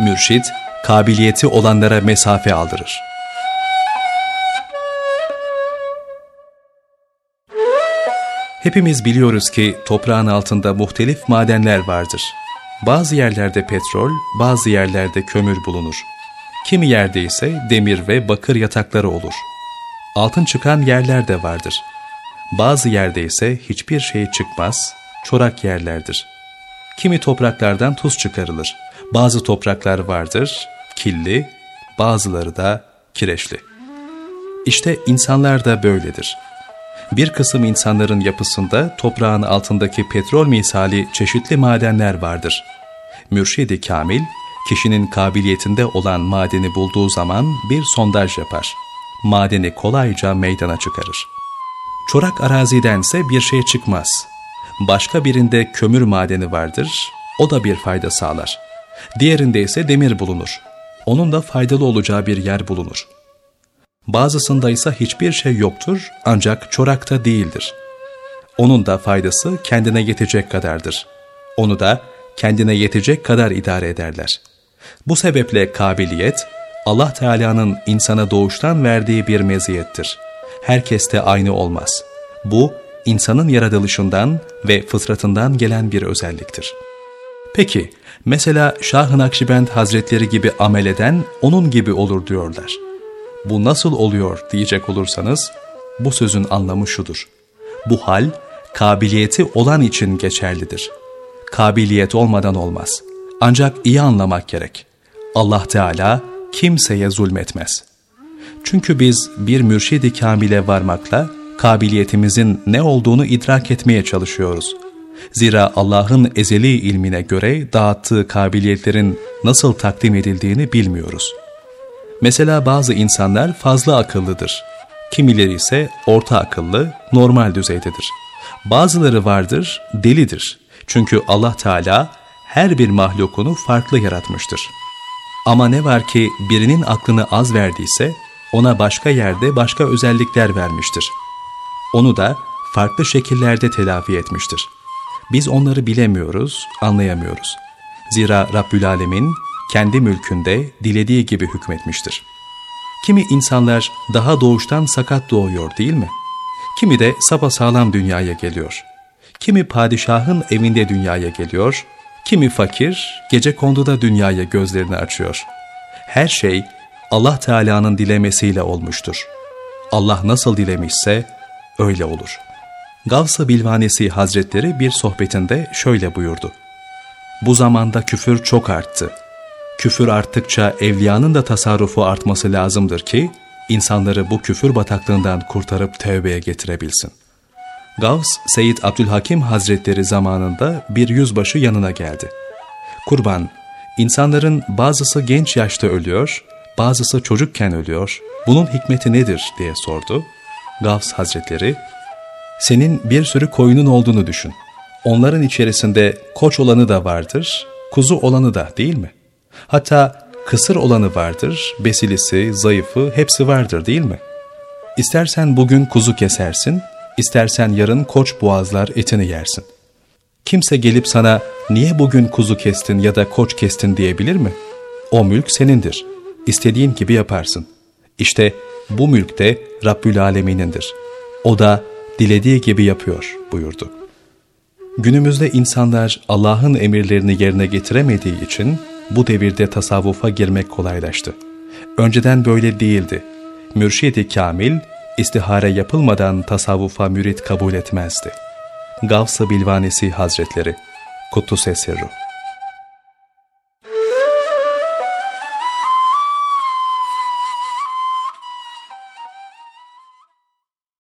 Mürşid, kabiliyeti olanlara mesafe aldırır. Hepimiz biliyoruz ki toprağın altında muhtelif madenler vardır. Bazı yerlerde petrol, bazı yerlerde kömür bulunur. Kimi yerde ise demir ve bakır yatakları olur. Altın çıkan yerler de vardır. Bazı yerde ise hiçbir şey çıkmaz, çorak yerlerdir. Kimi topraklardan tuz çıkarılır. Bazı topraklar vardır, killi, bazıları da kireçli. İşte insanlar da böyledir. Bir kısım insanların yapısında toprağın altındaki petrol misali çeşitli madenler vardır. Mürşidi Kamil, kişinin kabiliyetinde olan madeni bulduğu zaman bir sondaj yapar. Madeni kolayca meydana çıkarır. Çorak arazidense bir şey çıkmaz. Başka birinde kömür madeni vardır, o da bir fayda sağlar. Diğerinde ise demir bulunur. Onun da faydalı olacağı bir yer bulunur. Bazısında ise hiçbir şey yoktur ancak çorakta değildir. Onun da faydası kendine yetecek kadardır. Onu da kendine yetecek kadar idare ederler. Bu sebeple kabiliyet, Allah Teala'nın insana doğuştan verdiği bir meziyettir. Herkeste aynı olmaz. Bu, insanın yaratılışından ve fıtratından gelen bir özelliktir. Peki, mesela Şah-ı Nakşibend Hazretleri gibi amel eden onun gibi olur diyorlar. Bu nasıl oluyor diyecek olursanız, bu sözün anlamı şudur. Bu hal, kabiliyeti olan için geçerlidir. Kabiliyet olmadan olmaz. Ancak iyi anlamak gerek. Allah Teala kimseye zulmetmez. Çünkü biz bir mürşidi kamile varmakla kabiliyetimizin ne olduğunu idrak etmeye çalışıyoruz. Zira Allah'ın ezeli ilmine göre dağıttığı kabiliyetlerin nasıl takdim edildiğini bilmiyoruz. Mesela bazı insanlar fazla akıllıdır. Kimileri ise orta akıllı, normal düzeydedir. Bazıları vardır, delidir. Çünkü Allah Teala her bir mahlukunu farklı yaratmıştır. Ama ne var ki birinin aklını az verdiyse ona başka yerde başka özellikler vermiştir. Onu da farklı şekillerde telafi etmiştir. Biz onları bilemiyoruz, anlayamıyoruz. Zira Rabbül Alemin kendi mülkünde dilediği gibi hükmetmiştir. Kimi insanlar daha doğuştan sakat doğuyor değil mi? Kimi de sapasağlam dünyaya geliyor. Kimi padişahın evinde dünyaya geliyor, kimi fakir gece konduda dünyaya gözlerini açıyor. Her şey Allah Teala'nın dilemesiyle olmuştur. Allah nasıl dilemişse öyle olur. Gavs-ı Bilvanesi Hazretleri bir sohbetinde şöyle buyurdu. Bu zamanda küfür çok arttı. Küfür arttıkça evliyanın da tasarrufu artması lazımdır ki, insanları bu küfür bataklığından kurtarıp tevbeye getirebilsin. Gavs, Seyyid Abdülhakim Hazretleri zamanında bir yüzbaşı yanına geldi. Kurban, insanların bazısı genç yaşta ölüyor, bazısı çocukken ölüyor, bunun hikmeti nedir diye sordu. Gavs Hazretleri, senin bir sürü koyunun olduğunu düşün. Onların içerisinde koç olanı da vardır, kuzu olanı da değil mi? Hatta kısır olanı vardır, besilisi, zayıfı hepsi vardır değil mi? İstersen bugün kuzu kesersin, istersen yarın koç boğazlar etini yersin. Kimse gelip sana niye bugün kuzu kestin ya da koç kestin diyebilir mi? O mülk senindir. İstediğin gibi yaparsın. İşte bu mülk de Rabbül Alemin'indir. O da dilediği gibi yapıyor buyurdu. Günümüzde insanlar Allah'ın emirlerini yerine getiremediği için bu devirde tasavvufa girmek kolaylaştı. Önceden böyle değildi. Mürşidi Kamil, istihare yapılmadan tasavvufa mürit kabul etmezdi. Gavs-ı Bilvanesi Hazretleri, Kuddus Esirru